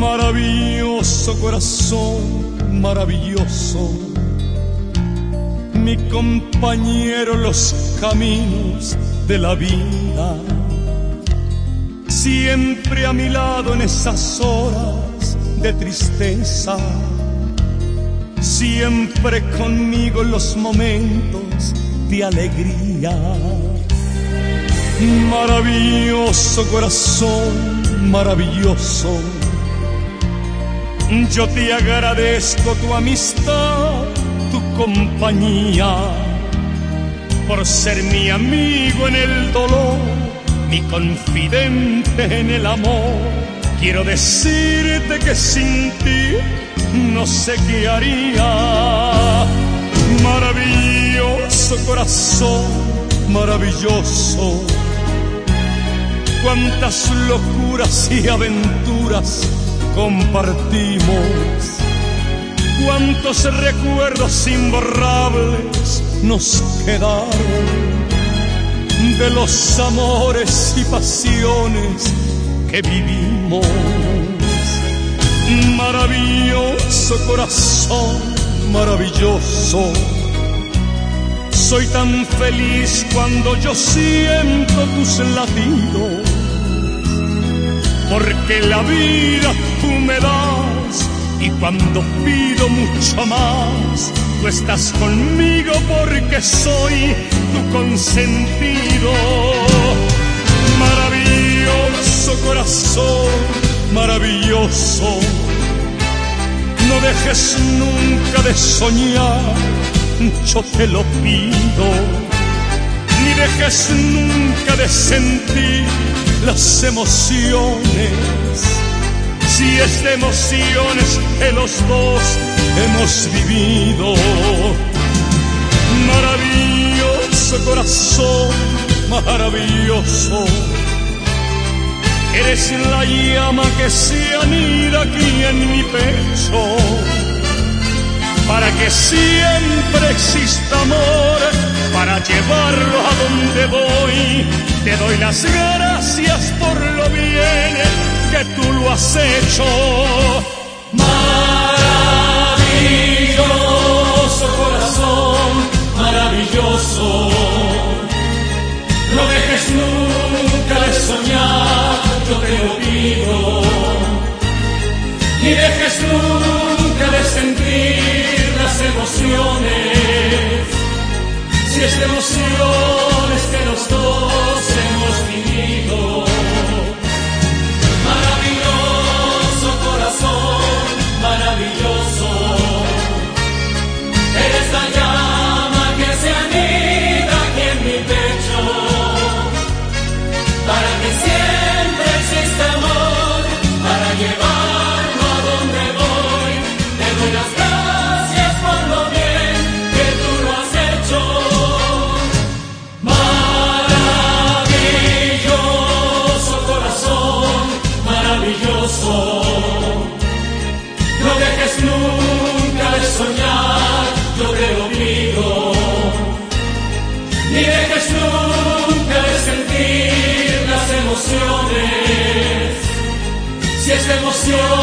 Maravilloso corazón, maravilloso, mi compañero en los caminos de la vida, siempre a mi lado en esas horas de tristeza, siempre conmigo en los momentos de alegría. Maravilloso corazón, maravilloso yo te agradezco tu amistad, tu compañía, por ser mi amigo en el dolor, mi confidente en el amor. Quiero decirte que sin ti no sé qué haría. Maravilloso corazón, maravilloso. Cuántas locuras y aventuras compartimos. Cuántos recuerdos imborrables nos quedaron de los amores y pasiones que vivimos. Maravilloso corazón, maravilloso. Soy tan feliz cuando yo siento tus latidos porque la vida tú me das y cuando pido mucho más, tú estás conmigo porque soy tu consentido. Maravilloso corazón, maravilloso, no dejes nunca de soñar, yo te lo pido, ni dejes nunca de sentir las emociones. Si es de emociones que los dos hemos vivido. Maravilloso corazón, maravilloso. Eres la llama que se anida aquí en mi pecho. Para que siempre exista amor, para llevarlo a donde voy. Te doy las bien que tú lo has hecho. Maravilloso corazón, maravilloso. No dejes nunca de soñar, yo te lo pido. Ni dejes nunca de sentir las emociones. Si es de emociones sentir